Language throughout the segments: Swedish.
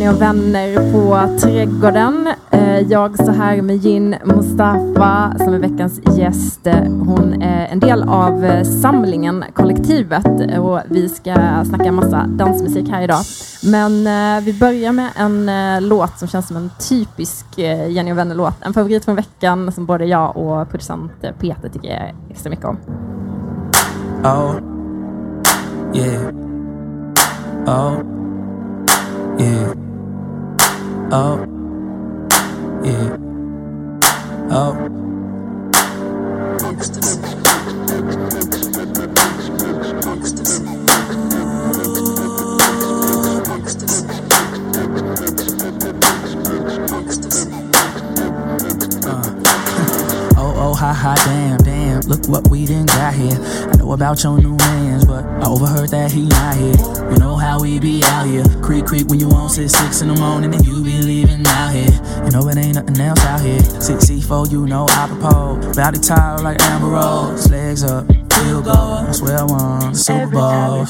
Jenny och vänner på Trädgården. Eh, jag står här med Jin Mustafa som är veckans gäst. Hon är en del av eh, samlingen Kollektivet och vi ska snacka massa dansmusik här idag. Men eh, vi börjar med en låt som känns som en typisk Jenny och vänner-låt. En favorit från veckan som både jag och producent Peter tycker extra mycket om. Oh, yeah. Oh. Yeah. Oh. Yeah. Oh. Uh. oh, oh, ha, ha, damn, damn. Look what we done got here. I know about your new hands, but I overheard that he not here. You know how we be out here. Creek, creek when you on six, six in the morning and you be leaving out here. You know it ain't nothing else out here. Six C4, you know I propose. Body tired like Amber Rose. Legs up, goal. I swear I won the Super Bowl. Oh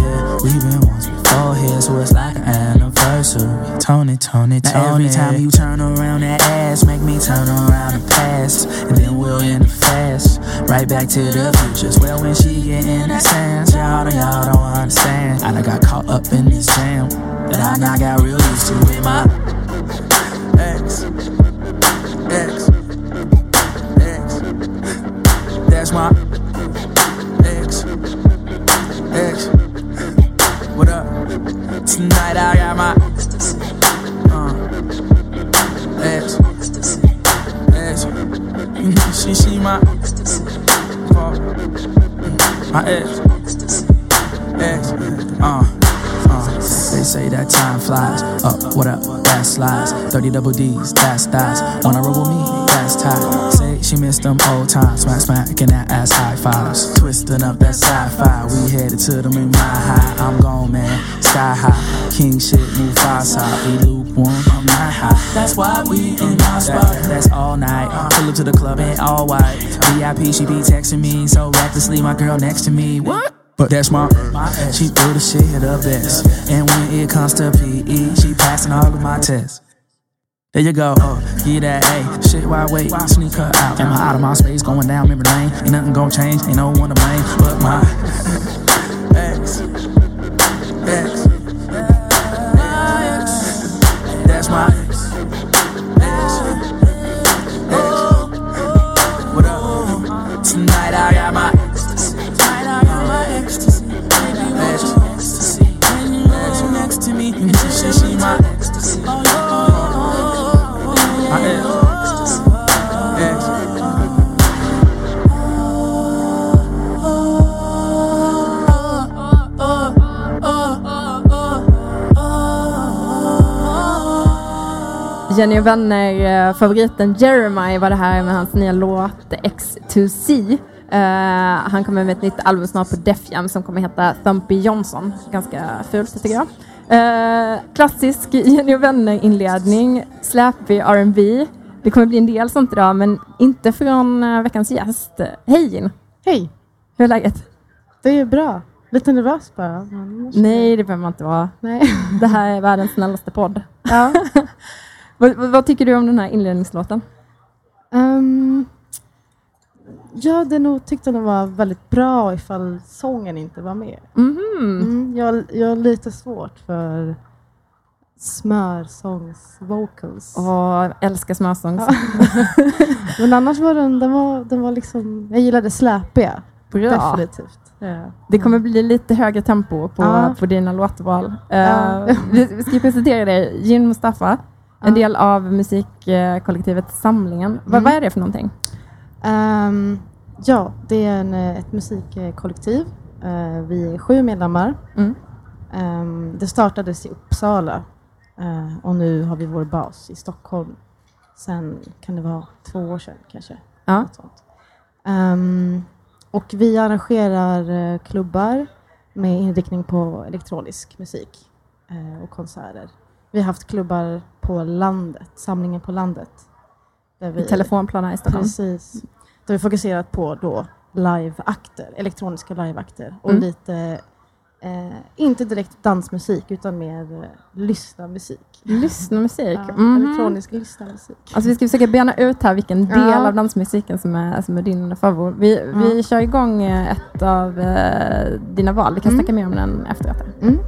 yeah, we've been once before here, so it's like an anniversary. Tony, Tony, Tony. Now every time you turn around that ass, make me turn around and pass, and then we'll end the fast. Right back to the future. Well, when she get in that sense, y'all don't, y'all don't understand. I done got caught up in this jam that I now got real used to with my ex, ex, ex. That's my ex. What up? Tonight I got my uh, ex, ex. she see my my ex, ex, uh. They say that time flies. Up, what up? That slides. 30 double D's, that's thighs. Wanna roll with me? That's tight. Say she missed them old times. Smack, smacking that ass high fives. Twisting up that sci-fi. We headed to the moon, high. I'm gone, man. Sky high. King shit, move fast high. We lukewarm, I'm not high. That's why we in my spot. That's all night. Pull up to the club in all white. VIP, she be texting me so recklessly. My girl next to me. What? But that's my, she threw the shit the best. And when it comes to PE, she passing all of my tests. There you go, oh, get that A. Shit, why wait? Sneak her out. Am I out of my space? Going down memory lane. Ain't nothing gonna change, ain't no one to blame. But my ex, ex, that's my Jenny och vänner, eh, favoriten Jeremiah var det här med hans nya låt X2C. Uh, han kommer med ett nytt album snart på Def Jam som kommer heta Thumpy Johnson. Ganska fult tycker jag. Uh, klassisk Jenny och vänner inledning, släpig R&B. Det kommer bli en del sånt idag men inte från uh, veckans gäst. Hej Jin! Hej! Hur är läget? Det är bra. Lite nervös bara. Nej, det behöver man inte vara. Nej. Det här är världens snällaste podd. Ja. vad, vad, tycker du om den här inledningslåten? Um, jag hade nog tyckt att den var väldigt bra ifall sången inte var med. Mm. Mm, jag, jag har lite svårt för smörsångs-vocals. Åh, jag älskar smörsångs. Men annars var den, den var, den var liksom, jag gillade släpiga. Bra. Definitivt. Ja. Det kommer bli lite högre tempo på, ja. på dina låtval. Ja. Uh, vi ska presentera dig, Jin Mustafa, en del av musikkollektivet Samlingen. Mm. Vad, vad är det för någonting? Um, ja, det är en, ett musikkollektiv. Uh, vi är sju medlemmar. Mm. Um, det startades i Uppsala uh, och nu har vi vår bas i Stockholm. Sen kan det vara två år sedan kanske. Ja. Um, och vi arrangerar uh, klubbar med inriktning på elektronisk musik och konserter. Vi har haft klubbar på landet, samlingen på landet. Där vi, I telefonplan här i Stockholm? Precis. Där vi fokuserat på då liveakter, elektroniska liveakter och mm. lite Eh, inte direkt dansmusik utan mer eh, lyssnarmusik. Lyssnarmusik? Ja, Mhm. Elektronisk lyssnarmusik. Alltså vi ska försöka bena ut här vilken del Ja. av dansmusiken som är, som är din favorit. Vi, vi Ja. kör igång eh, ett av eh, dina val. Vi kan Mm. snacka mer om den efteråt. Mm.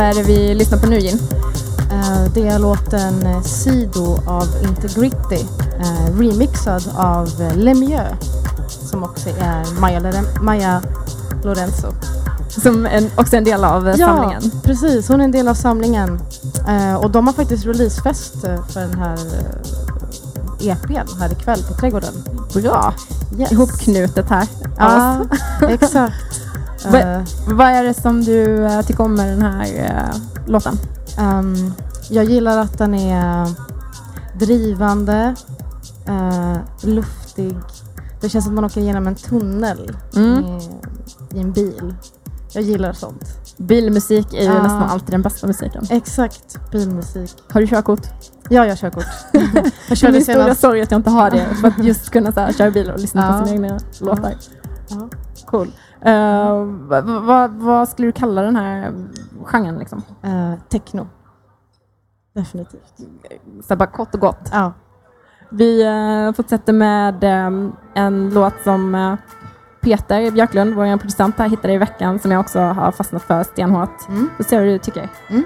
Vad är det vi lyssnar på nu Jin? Eh, det är låten Sido av Integrity, eh, remixad av Lemieux, som också är Maja, Lore- Maja Lorenzo. Som en, också en del av eh, samlingen. Ja, precis. Hon är en del av samlingen. Eh, och de har faktiskt releasefest för den här EPn här ikväll på Trädgården. Bra. Yes. ihopknutet här. Ja, Ja. exakt. Vad- Eh, Vad är det som du eh, tycker om med den här eh, låten? ehm, jag gillar att den är drivande, eh, luftig. Det känns som att man åker igenom en tunnel Mm. med, i en bil. Jag gillar sånt. Bilmusik är ju Ja. nästan alltid den bästa musiken. Exakt, bilmusik. Har du körkort? Ja, jag har körkort. jag körde Min stora senast. sorg att jag inte har det. För att just kunna så här, köra bil och lyssna Ja. på sina egna låtar. Ja. Cool. Uh, vad, vad, vad skulle du kalla den här genren? Liksom? Eh, techno. Definitivt. Så bara kort och gott. Ja. Vi eh, fortsätter med eh, en låt som eh, Peter Björklund, vår producent här, hittade i veckan som jag också har fastnat för stenhårt. Mm. Får se vad du tycker. Mm.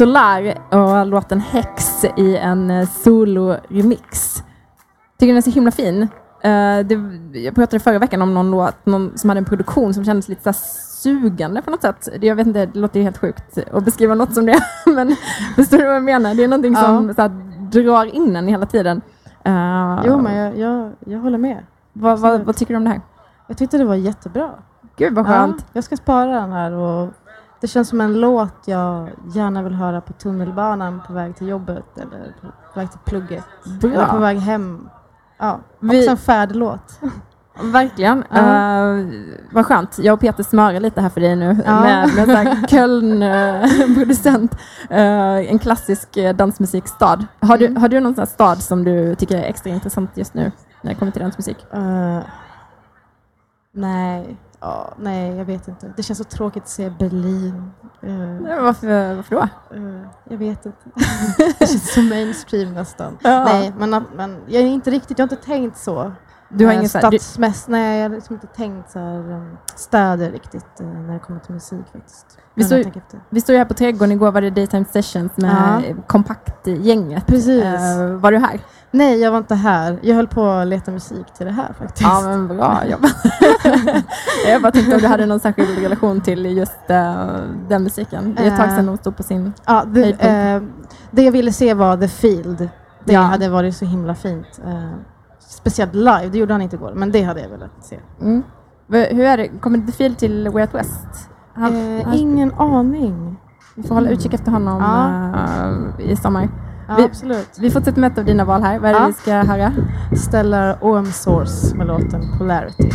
Solar och låten Hex i en eh, solo-remix. Tycker den är så himla fin. Eh, det, jag pratade förra veckan om någon låt någon som hade en produktion som kändes lite sugande på något sätt. Det, jag vet inte, det låter ju helt sjukt att beskriva något som det, men förstår du vad jag menar? Det är någonting Ja. som så här, drar in en hela tiden. Eh, Jo, men jag, jag, jag håller med. vad, vad, vad tycker du om det här? Jag tyckte det var jättebra. Gud vad skönt. Ja, jag ska spara den här och Det känns som en låt jag gärna vill höra på tunnelbanan på väg till jobbet eller på väg till plugget. Eller på Bra. väg hem. Ja, Vi- också en färdlåt. Verkligen. Ja. Eh, vad skönt. Jag och Peter smörar lite här för dig nu Ja. med, med Köln-producent. en klassisk eh, dansmusikstad. Har du, Mm. har du någon stad som du tycker är extra intressant just nu när det kommer till dansmusik? Nej. Ja, nej, jag vet inte. Det känns så tråkigt att se Berlin. Eh, Eh, Varför, varför då? eh, jag vet inte. det känns så mainstream nästan. Ja. Nej, men, men jag är inte riktigt, jag har inte tänkt så. Du har Eh, ingen här, du, stadsmäss, nej, jag har liksom inte tänkt så här, städer riktigt när det kommer till musik faktiskt. Vi efter. vi stod ju här på Trädgården igår, var det Daytime Sessions med Ja. kompaktgänget. Precis. Eh, var du här? Nej, jag var inte här. Jag höll på att leta musik till det här faktiskt. Ja, men bra jobbat. jag bara tänkte om du hade någon särskild relation till just eh, den musiken. Det är ett tag sedan de stod på sin... Ja, det, eh, det jag ville se var The Field. Det Ja. hade varit så himla fint. Eh, speciellt live, det gjorde han inte igår, men det hade jag velat se. Mm. Hur är det? Kommer The Field till Way Out West? Han, eh, han, ingen aning. vi får hålla utkik efter honom Ja. eh, i sommar. Ja, Vi- absolut. Vi med ett av dina val här. Vad är det Ja. vi ska höra? Stellar OM Source med låten. Polarity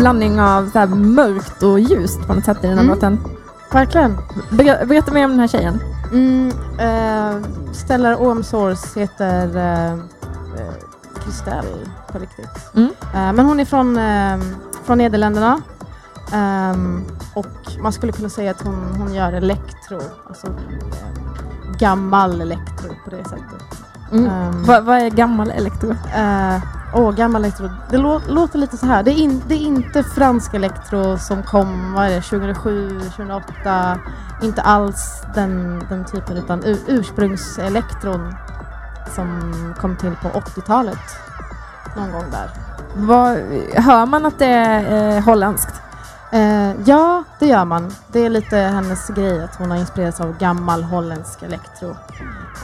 blandning av så här mörkt och ljust på något sätt i den här Mm. låten. Verkligen. Ber- Berätta mer om den här tjejen. Mm, eh, Stellar Orm Source heter eh, eh, Christelle på riktigt. Mm. Eh, men hon är från, eh, från Nederländerna. Ehm, och man skulle kunna säga att hon, hon gör elektro. Alltså eh, gammal elektro på det sättet. Mm. Ehm, Vad, vad är gammal elektro? Eh, Åh, gammal elektro. Det lå- låter lite så här. Det är, in, det är inte fransk elektro som kom, vad är det, 2007, 2008. Inte alls den, den typen, utan ur, ursprungselektron som kom till på 80-talet. Någon gång där. Vad, hör man att det är eh, holländskt? Eh, ja, det gör man. Det är lite hennes grej att hon har inspirerats av gammal holländsk elektro.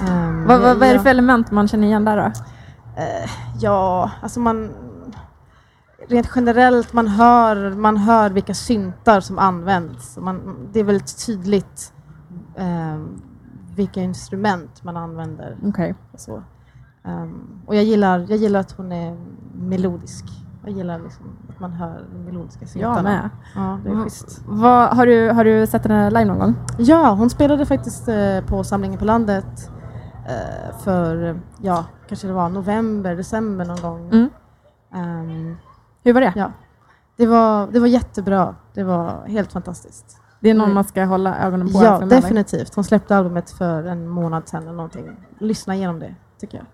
Ehm, Vad, vad, vad är det för element man känner igen där då? Eh, ja, alltså man... Rent generellt, man hör, man hör vilka syntar som används. Man, det är väldigt tydligt eh, vilka instrument man använder. Och, så. Ehm, och jag gillar, jag gillar att hon är melodisk. Jag gillar liksom att man hör de melodiska syntarna. Jag med. Ja, det är schysst. Vad, har, du, har du sett henne live någon gång? Ja, hon spelade faktiskt eh, på Samlingen på landet för, ja, kanske det var november, december någon gång. Mm. Ehm, Hur var det? Ja. det, var, det var jättebra. Det var helt fantastiskt. Det är någon Mm. man ska hålla ögonen på. Ja, definitivt. Hon släppte albumet för en månad sedan eller någonting. Lyssna igenom det, tycker jag.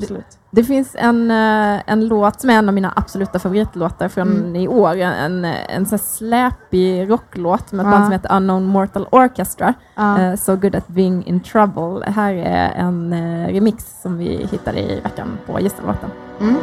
Absolut. Det finns en, eh, en låt som är en av mina absoluta favoritlåtar från Mm. i år. En, en så här släpig rocklåt med ett Ja. band som heter Unknown Mortal Orchestra. Ja. Eh, so good at being in trouble. Här är en eh, remix som vi hittade i veckan på just den låten. Mm.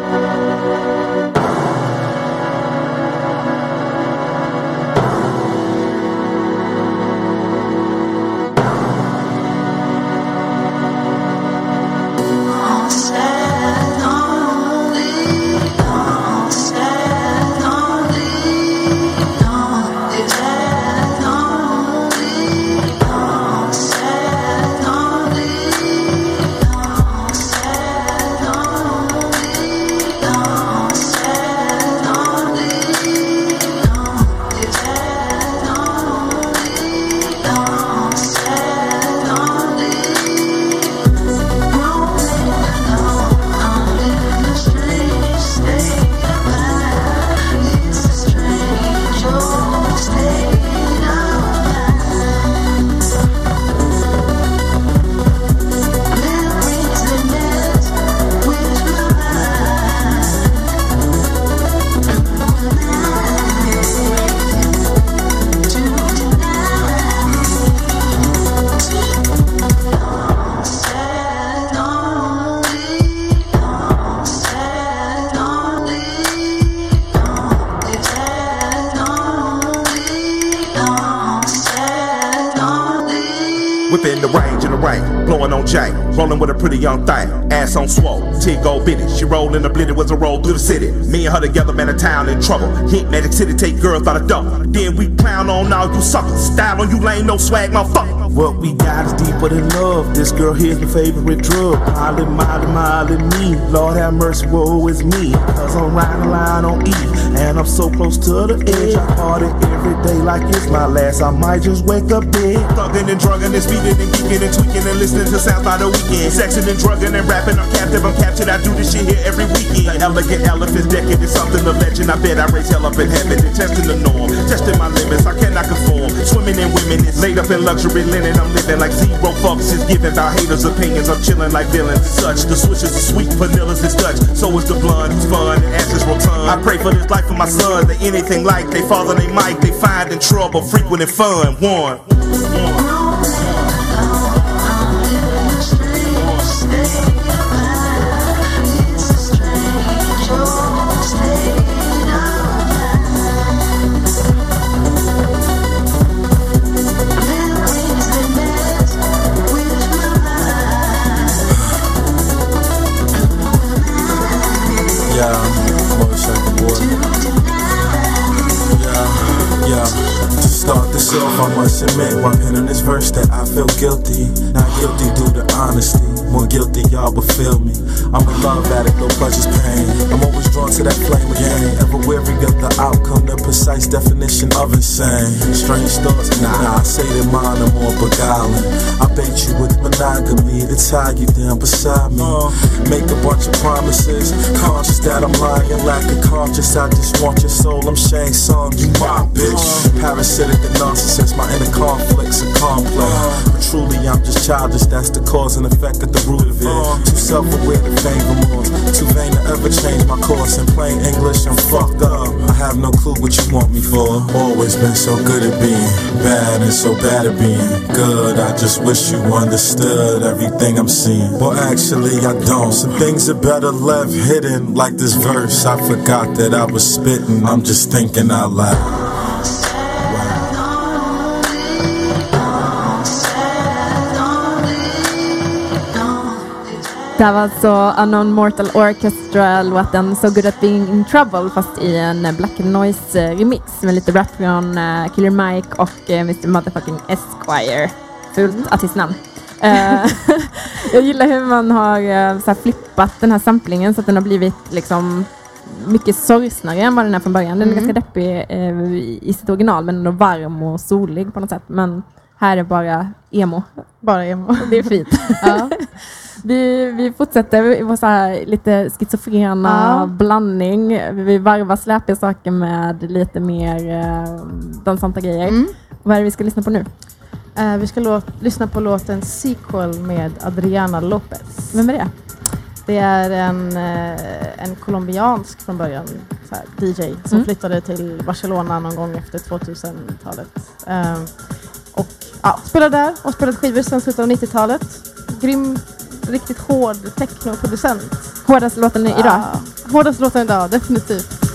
Whipping the range in the rain, blowing on Jay, rolling with a pretty young thing, ass on swole, Tig go bitty. She rollin' the blitty was a roll through the city. Me and her together, man, a town in trouble. Hit Magic City, take girls out of double. Then we clown on all you suckers. Style on you lame, no swag, motherfucker. What we got is deeper than love. This girl here's my favorite drug. Molly, Molly, Molly, me. Lord have mercy, woe is me. Cause I'm riding line on E. And I'm so close to the edge. I party every day like it's my last. I might just wake up dead. Thugging and drugging and speeding and geeking and tweaking and listening to sounds by the weekend. Sexing and drugging and rapping. I'm captive, I'm captured. I do this shit here every weekend. Elegant elephants, decade is something of legend. I bet I raise hell up in heaven and testing the norm. Testing my limits, I cannot conform. Swimming in women is laid up in luxury linen. I'm living like zero fucks is given by haters' opinions. I'm chilling like villains. Such the switches are sweet, vanillas is Dutch. So is the blunt, who's fun and ashes return. I pray for this life for my son. They anything like they father, they might. They find in trouble, frequent and fun. One. One. I must admit, while penning this verse, that I feel guilty. Not guilty due to honesty. More guilty, y'all will feel me. I'm a love addict, no pleasure's pain. I'm always drawn to that flame again. Ever weary of the outcome, the precise definition of insane. Strange thoughts, nah, I say that mine are more beguiling. I bait you with monogamy to tie you down beside me. Make a bunch of promises, conscious that I'm lying, lack of conscious. I just want your soul. I'm Shane Song, you my bitch. Parasitic and narcissist, my inner conflicts are complex. But truly, I'm just childish. That's the cause and effect at the root of it. Too self-aware to feign remorse. Too vain to ever change my course. In plain English, I'm fucked up. I have no clue what you want me for. Always been so good at being bad and so bad at being good. I just wish you understood everything I'm seeing. Well, actually, I don't. Some things are better left hidden. Like this verse, I forgot that I was spitting. I'm just thinking out loud. Det var alltså Unknown Mortal Orchestra, låten So Good At Being In Trouble fast i en Black Noise remix med lite rap från uh, Killer Mike och Mr Motherfucking Esquire. Fult artistnamn. Eh, jag gillar hur man har så flippat den här samplingen så att den har blivit liksom mycket sorgsnare än vad den är från början. Den är Mm. ganska deppig eh, i i sitt original men ändå varm och solig på något sätt. Men här är bara emo. Bara emo. Det är fint. ja. Vi, vi fortsätter i vår så här lite schizofrena Ja. blandning. Vi varvar släpiga saker med lite mer eh, dansanta grejer. Mm. Vad är det vi ska lyssna på nu? Eh, vi ska låt, lyssna på låten Sequel med Adriana Lopez. Vem är det? Det är en, eh, en colombiansk från början så här, DJ som Mm. flyttade till Barcelona någon gång efter 2000-talet. Eh, och ja, spelade där och spelat skivor sedan slutet av 90-talet. Grym, riktigt hård technoproducent. Hårdaste låten idag? Ja, hårdaste låten idag, definitivt.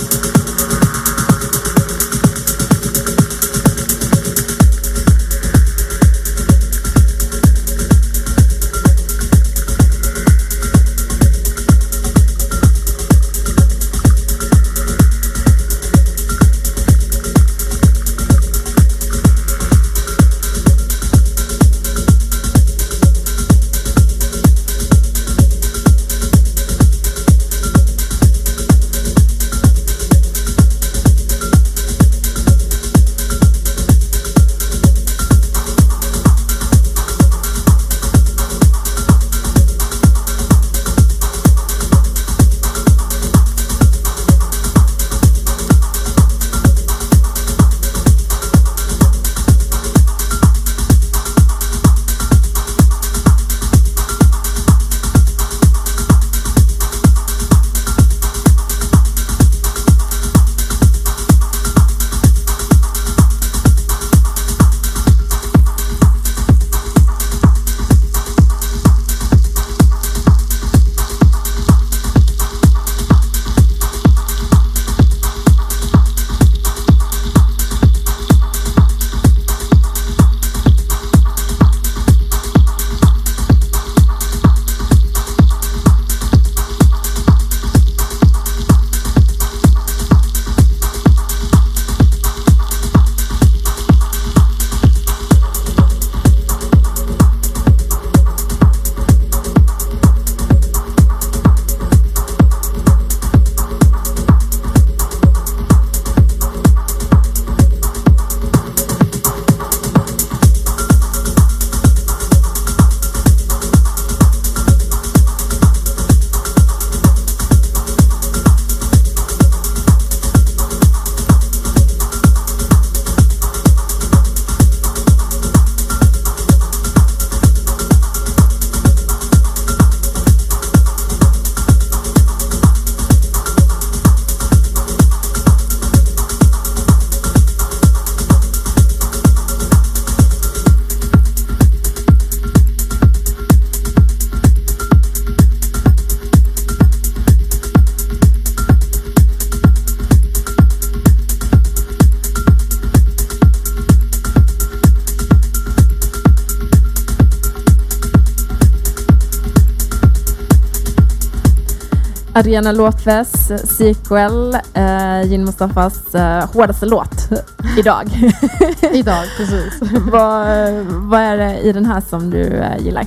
Adriana Lopez, sequel, uh, Jin Mustafas eh, hårdaste låt idag. Idag, precis. vad, vad är det i den här som du eh, gillar?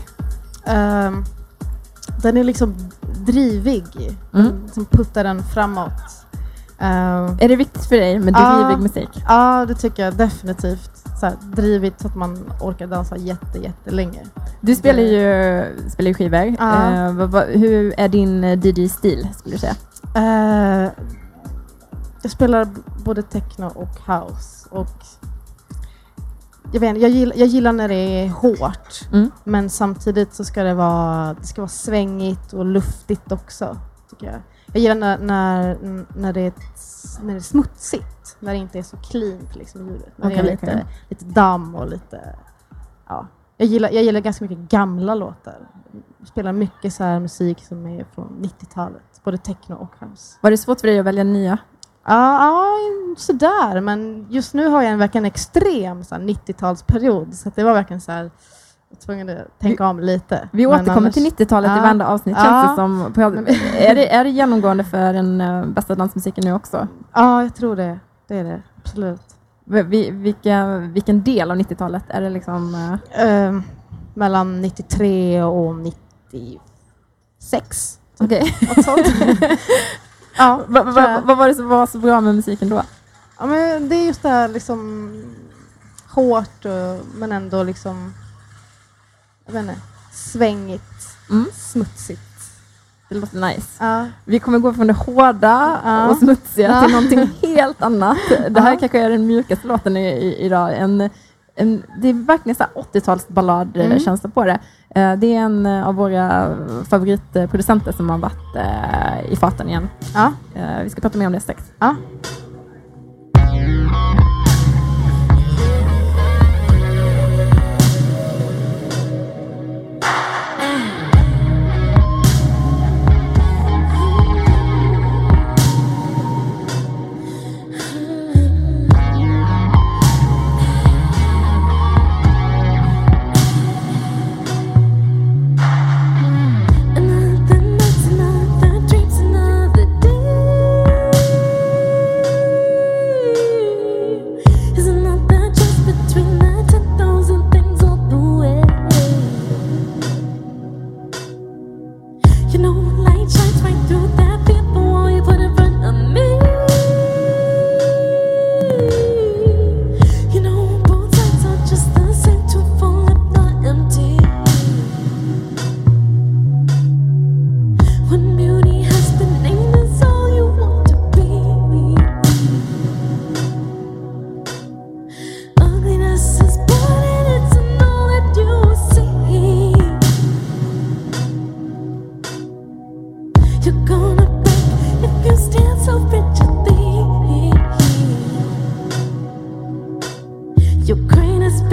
Ehm, den är liksom drivig. Mm. Den Som puttar den framåt. Eh, Är det viktigt för dig med drivig musik? ja, det tycker jag definitivt. Så här, drivigt så att man orkar dansa jätte, jättelänge. Du spelar ju, spelar ju skivor. Ja. Eh, vad, vad, hur är din eh, DJ-stil, skulle du säga? Eh, jag spelar både techno och house. Och jag, vet, jag, gillar, jag gillar när det är hårt, Mm. men samtidigt så ska det vara, det ska vara svängigt och luftigt också. Tycker jag. jag gillar när, när, när, det är, när det är smutsigt, när det inte är så cleant liksom, ljudet. När det är lite, okej. lite damm och lite... Ja. Jag, gillar, jag gillar ganska mycket gamla låtar. Jag spelar mycket så här musik som är från 90-talet, både techno och house. Var det svårt för dig att välja nya? Ja, ja, sådär. Men just nu har jag en verkligen extrem så här, 90-talsperiod. Så det var verkligen så här, jag var tvungen att tänka om lite. Vi återkommer annars- till 90-talet i Ja. varenda avsnitt Ja. känns det som. På, är, det, är det genomgående för den uh, bästa dansmusiken nu också? Ja, jag tror det. Det är det. Absolut. Vi, vilka, vilken del av 90-talet? Är det liksom... eh, Ehm, mellan 93 och 96. Okej. Något sånt. ja, tror jag. vad var det som var så bra med musiken då? ja, men det är just det här liksom hårt och, men ändå liksom jag vet inte, svängigt, Mm. smutsigt. Det låter nice. Ja. Vi kommer gå från det hårda Ja. och smutsiga Ja. till någonting helt annat. Det här kanske är den mjukaste låten i, i, idag. En, en, det är verkligen så här 80-talsballad Mm. på det. Eh, Det är en av våra favoritproducenter som har varit eh, i farten igen. Ja. Eh, Vi ska prata mer om det strax.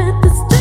spent this day.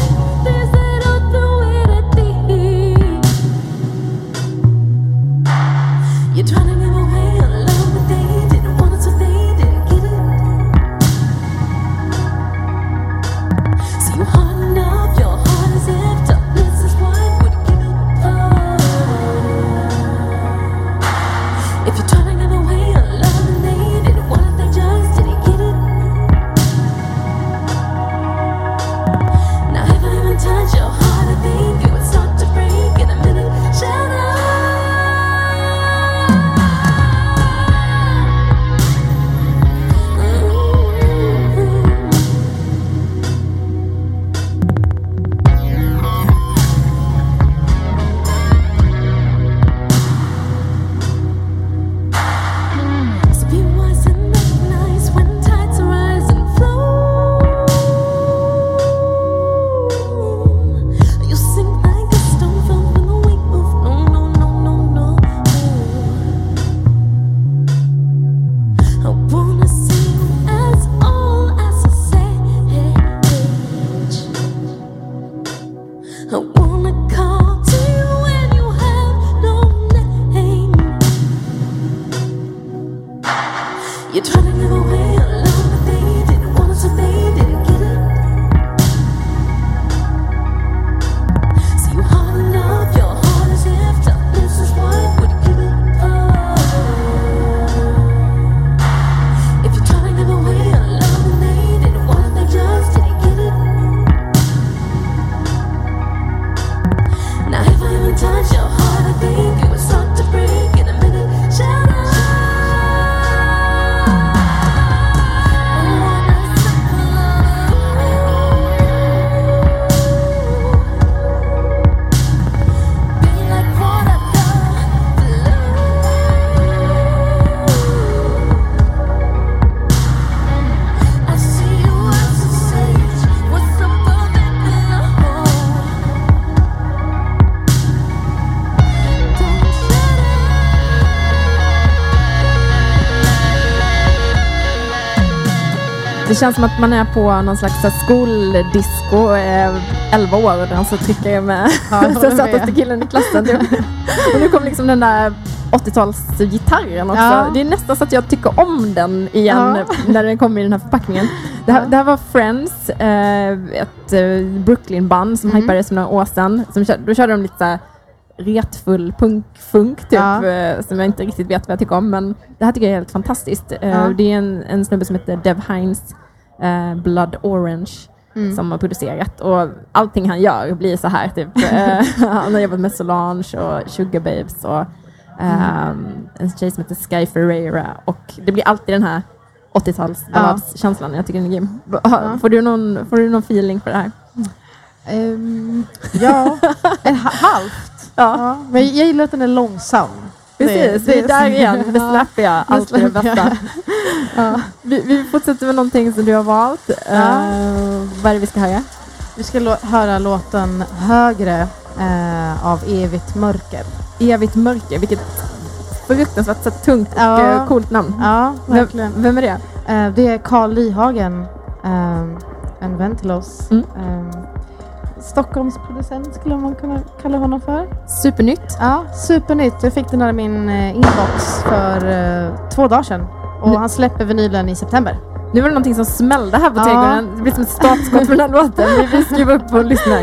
You're trying to give away känns som att man är på någon slags skoldisco, eh, 11 år och dansar och trycker med Ja, jag den sötaste killen i klassen. Typ. och nu kom liksom den där 80-talsgitarren också. Ja. Det är nästan så att jag tycker om den igen Ja. när den kommer i den här förpackningen. Det här, det här var Friends, eh, ett eh, Brooklyn-band som Mm. hypades för några år sedan. Som, då körde de lite så här retfull punk-funk typ, Ja. eh, som jag inte riktigt vet vad jag tycker om. Men det här tycker jag är helt fantastiskt. Eh, Ja. Det är en, en snubbe som heter Dev Hines, eh, Blood Orange, Mm. som har producerat. Och allting han gör blir så här. Typ. Eh, han har jobbat med Solange och Sugar Babes och ehm, en tjej som heter Sky Ferreira. Och det blir alltid den här 80-talsballadskänslan. Jag tycker den är grym. Får, du någon, får du någon feeling för det här? Ehm, ja, halvt. Ja. Ja, men jag gillar att den är långsam. Precis, vi är där igen. Det släpper jag. Allt är det bästa. Ja. Vi, vi fortsätter med någonting som du har valt. Eh, vad är det vi ska höra? Vi ska höra låten Högre eh, av Evigt Mörker. Evigt mörker. Vilket fruktansvärt så tungt och Ja. eh, coolt namn. Ja, verkligen. Vem, vem är det? Eh, det är Carl Lyhagen, en vän till oss. Mm. Stockholmsproducent skulle man kunna kalla honom för. Supernytt. Ja, supernytt. Jag fick den här i min eh, inbox för eh, två dagar sedan. Och Mm. han släpper vinylen i september. Nu var det någonting som smällde här på Ja. trädgården. Det blir som ett startskott för den här låten. Vi, vi skriver upp och lyssnar.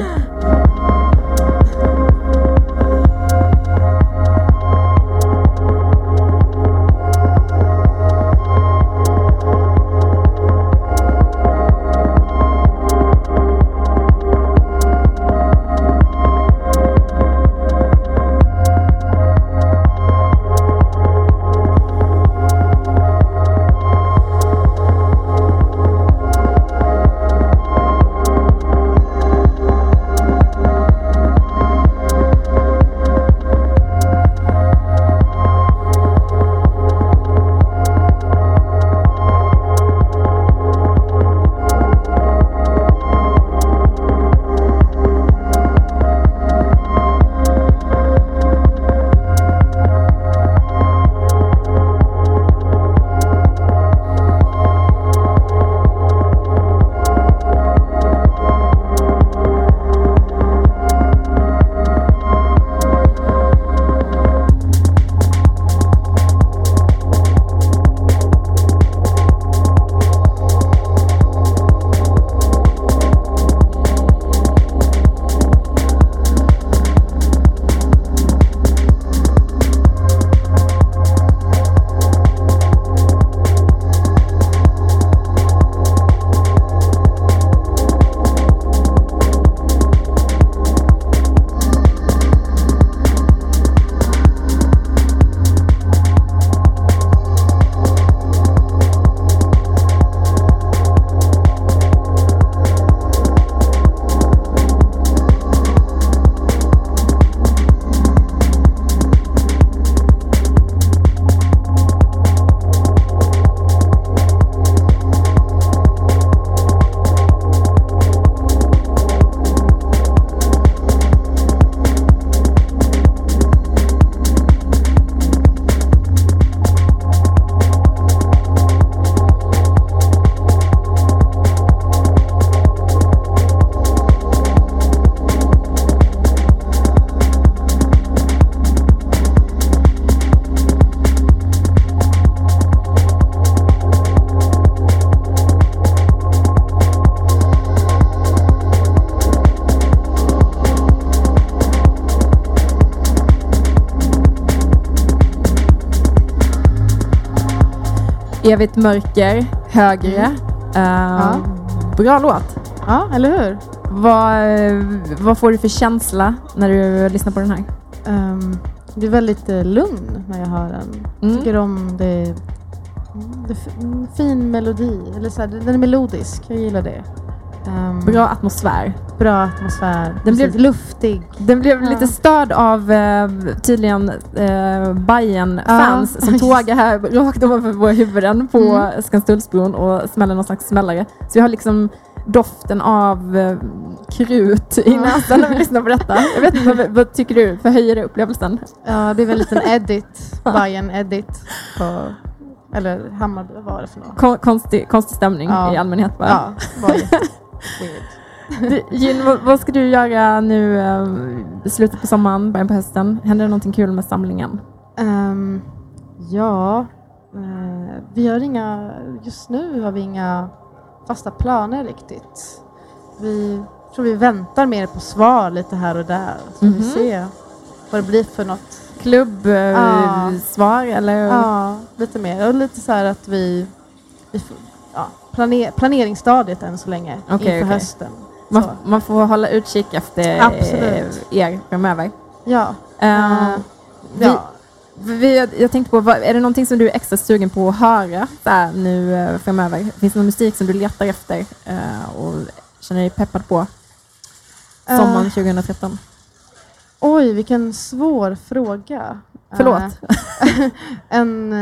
Evigt mörker, högre. Eh, Ja. Bra låt. Ja, eller hur? Vad, vad får du för känsla när du lyssnar på den här? Um, det är väldigt eh, lugn när jag hör den. Mm. tycker om det. det en fin melodi. Eller så här, den är melodisk. Jag gillar det. Ehm, Bra atmosfär. bra atmosfär. Den blev- Precis, luftig. Den blev Ja. lite störd av eh, tydligen eh, bayern fans Ja. som tågar här rakt ovanför våra huvuden på Mm. Skanstullsbron och smäller någon slags smällare. Så vi har liksom doften av eh, krut i näsan när vi lyssnar på detta. Jag vet inte, vad, vad tycker du? Förhöjer det upplevelsen? Ja, det är väl en liten edit. Bayern edit. På, Eller Hammarby, vad var det för något? Kon- konstig, konstig stämning Ja. i allmänhet bara. Ja, var weird. Du, Gin, vad, vad ska du göra nu i slutet på sommaren, början på hösten? Händer det någonting kul med samlingen? Ehm, ja, eh, vi har inga, just nu har vi inga fasta planer riktigt. Vi tror vi väntar mer på svar lite här och där. Så får Mhm. vi se vad det blir för något. Klubb, eh, svar eller? Ja, lite mer. Och lite så här att vi, vi planer, planeringsstadiet än så länge Okej, inför okej. hösten. Man, man får hålla utkik efter Absolut. eh, er framöver. ja, vi- ja. Vi, jag tänkte på, är det någonting som du är extra sugen på att höra här, nu eh, framöver? Finns det någon musik som du letar efter eh, och känner dig peppad på sommaren Eh, 2013? Oj, vilken svår fråga. Förlåt. En,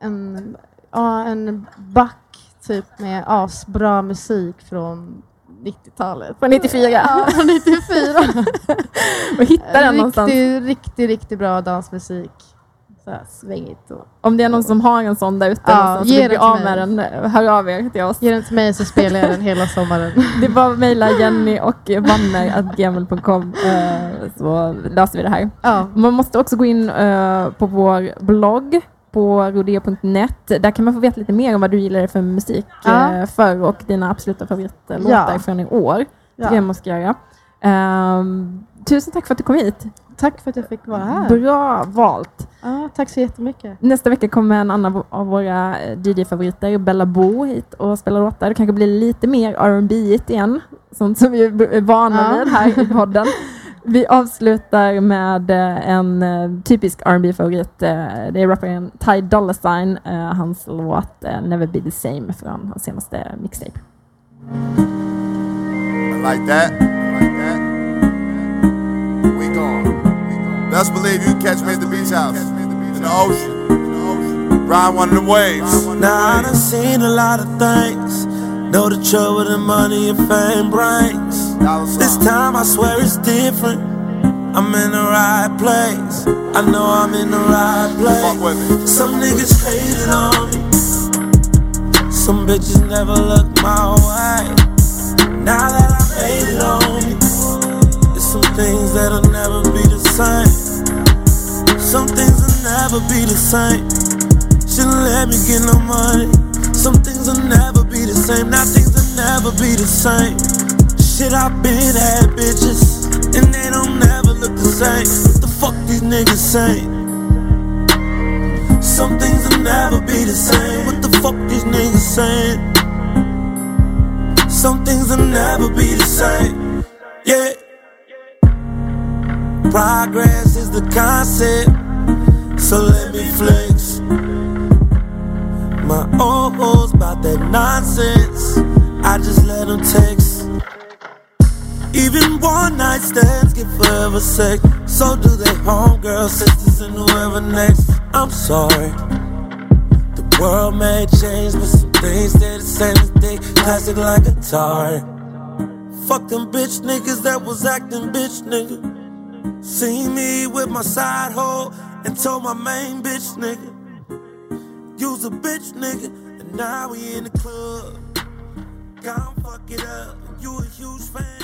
en, ja, en back typ med asbra musik från 90-talet. Från 94? Ja, från 94. Och hitta den någonstans. riktigt, riktigt, bra dansmusik. Så här svängigt. Och, Om det är någon som har en sån där ute Ja, ge den av med den, eh, hör av er till oss. ge den till mig så spelar jag den hela sommaren. Det är bara att mejla Jenny och vanner.gmail.com eh, så löser vi det här. Ja, Man måste också gå in eh, på vår blogg på rodeo.net. Där kan man få veta lite mer om vad du gillar för musik Ja. eh, för och dina absoluta favoritlåtar Ja. från i år. Ja. det ska göra. Ehm, tusen tack för att du kom hit. Tack för att jag fick vara här. Bra valt. Ja, tack så jättemycket. Nästa vecka kommer en annan av våra eh, DJ-favoriter, Bella Bo, hit och spela låtar. Det kanske blir lite mer rb igen, sånt som vi är vana Ja. vid här i podden. Vi avslutar med eh, en eh, typisk rb favorit eh, Det är rapparen Ty Dolla Sign, hans låt Never Be The Same från hans senaste mixtape. Like that. Like that. We gone. Best believe you catch me at the beach house. In the ocean. Ride one of them waves. Now I done seen a lot of things. Know the trouble the money and fame brings. This time I swear it's different. I'm in the right place. I know I'm in the right place. Some niggas hated on me. Some bitches never looked my way. Now that I made it on me, there's some things that'll never be the same. Some things will never be the same. Shouldn't let me get no money. Some things will never be the same. Now things will never be the same. Shit, I've been had bitches, and they don't never look the same. What the fuck these niggas saying? Some things will never be the same. What the fuck these niggas saying? Some things will never be the same. Yeah. Progress is the concept. So let me flex. About that nonsense. I just let them text. Even one night stands get forever sex. So do they homegirls, sisters, and whoever next. I'm sorry. The world may change, but some things stay the same as they classic like a guitar. Fuck them bitch niggas that was acting bitch nigga. See me with my side hoe and told my main bitch nigga. Use a bitch nigga, and now we in the club. Come fuck it up, you a huge fan.